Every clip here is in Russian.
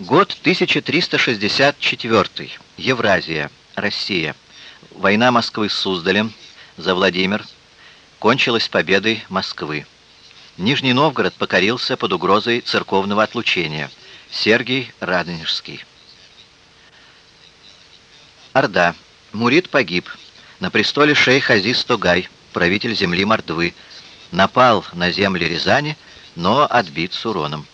Год 1364. Евразия. Россия. Война Москвы с Суздалем за Владимир кончилась победой Москвы. Нижний Новгород покорился под угрозой церковного отлучения. Сергий Радонежский. Орда. Мурит погиб. На престоле шейх Азиз Тогай, правитель земли Мордвы, напал на земли Рязани, но отбит с уроном.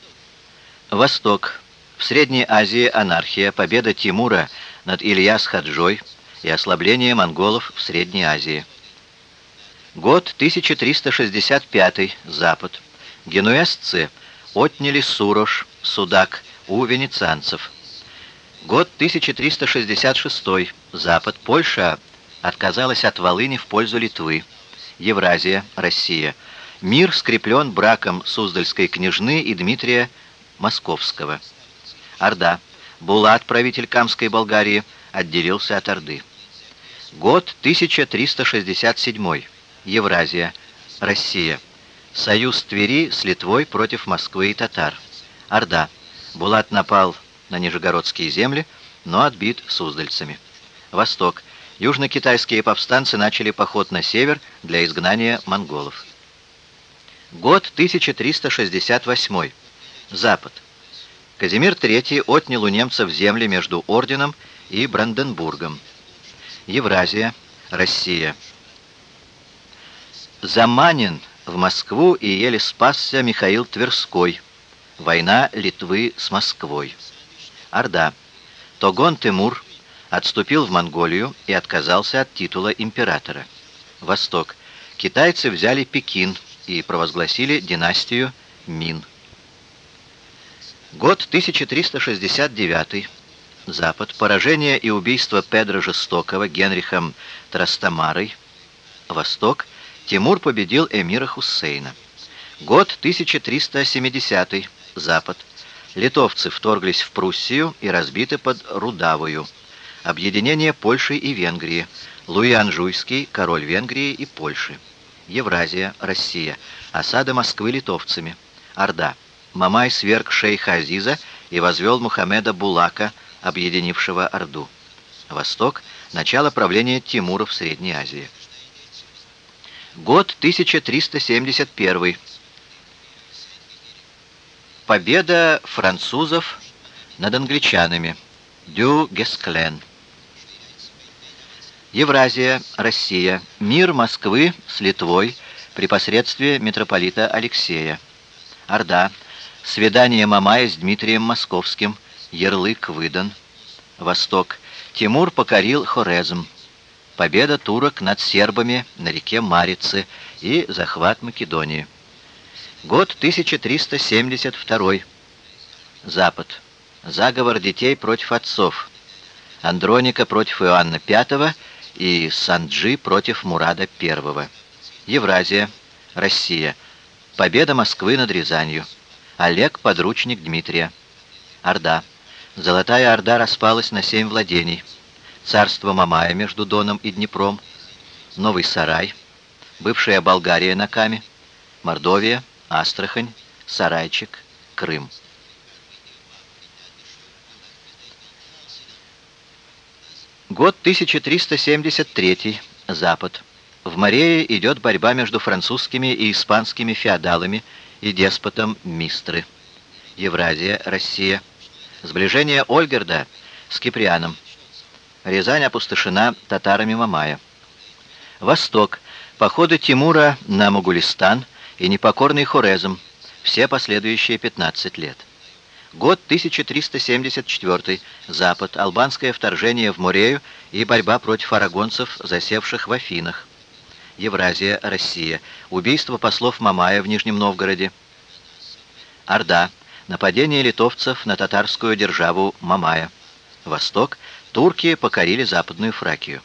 Восток. В Средней Азии анархия, победа Тимура над Ильяс Хаджой и ослабление монголов в Средней Азии. Год 1365, Запад. Генуэзцы отняли Сурош, Судак, у венецианцев. Год 1366, Запад. Польша отказалась от Волыни в пользу Литвы. Евразия, Россия. Мир скреплен браком Суздальской княжны и Дмитрия Московского. Орда. Булат, правитель Камской Болгарии, отделился от Орды. Год 1367. Евразия. Россия. Союз Твери с Литвой против Москвы и татар. Орда. Булат напал на нижегородские земли, но отбит суздальцами. Восток. Южно-китайские повстанцы начали поход на север для изгнания монголов. Год 1368. Запад. Казимир III отнял у немцев земли между Орденом и Бранденбургом. Евразия, Россия. Заманен в Москву и еле спасся Михаил Тверской. Война Литвы с Москвой. Орда. Тогон Тимур отступил в Монголию и отказался от титула императора. Восток. Китайцы взяли Пекин и провозгласили династию Мин. Год 1369. Запад. Поражение и убийство Педро Жестокого Генрихом Трастамарой. Восток. Тимур победил эмира Хуссейна. Год 1370. Запад. Литовцы вторглись в Пруссию и разбиты под Рудавою. Объединение Польши и Венгрии. Луи Анжуйский, король Венгрии и Польши. Евразия, Россия. Осада Москвы литовцами. Орда. Мамай сверг шейха Азиза и возвел Мухаммеда Булака, объединившего Орду. Восток – начало правления Тимура в Средней Азии. Год 1371. Победа французов над англичанами. Дю Гесклен. Евразия, Россия. Мир Москвы с Литвой при посредстве митрополита Алексея. Орда. Свидание Мамая с Дмитрием Московским. Ярлык выдан. Восток. Тимур покорил Хорезм. Победа турок над сербами на реке Марицы и захват Македонии. Год 1372. Запад. Заговор детей против отцов. Андроника против Иоанна V и Санджи против Мурада I. Евразия. Россия. Победа Москвы над Рязанью. Олег – подручник Дмитрия. Орда. Золотая Орда распалась на семь владений. Царство Мамая между Доном и Днепром. Новый Сарай. Бывшая Болгария на Каме. Мордовия. Астрахань. Сарайчик. Крым. Год 1373. Запад. В Марее идет борьба между французскими и испанскими феодалами – и деспотом Мистры. Евразия, Россия. Сближение Ольгерда с Киприаном. Рязань опустошена татарами Мамая. Восток. Походы Тимура на Могулистан и непокорный Хорезм. Все последующие 15 лет. Год 1374. Запад. Албанское вторжение в Морею и борьба против арагонцев, засевших в Афинах. Евразия, Россия. Убийство послов Мамая в Нижнем Новгороде. Орда. Нападение литовцев на татарскую державу Мамая. Восток. Турки покорили Западную Фракию.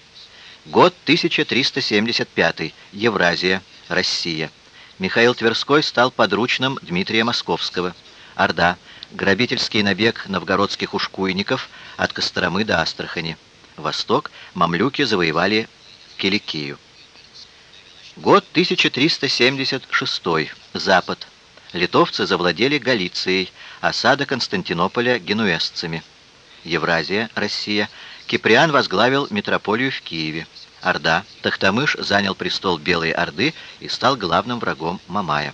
Год 1375. Евразия, Россия. Михаил Тверской стал подручным Дмитрия Московского. Орда. Грабительский набег новгородских ушкуйников от Костромы до Астрахани. Восток. Мамлюки завоевали Киликию. Год 1376. Запад. Литовцы завладели Галицией, осада Константинополя генуэзцами. Евразия, Россия. Киприан возглавил метрополию в Киеве. Орда. Тахтамыш занял престол Белой Орды и стал главным врагом Мамая.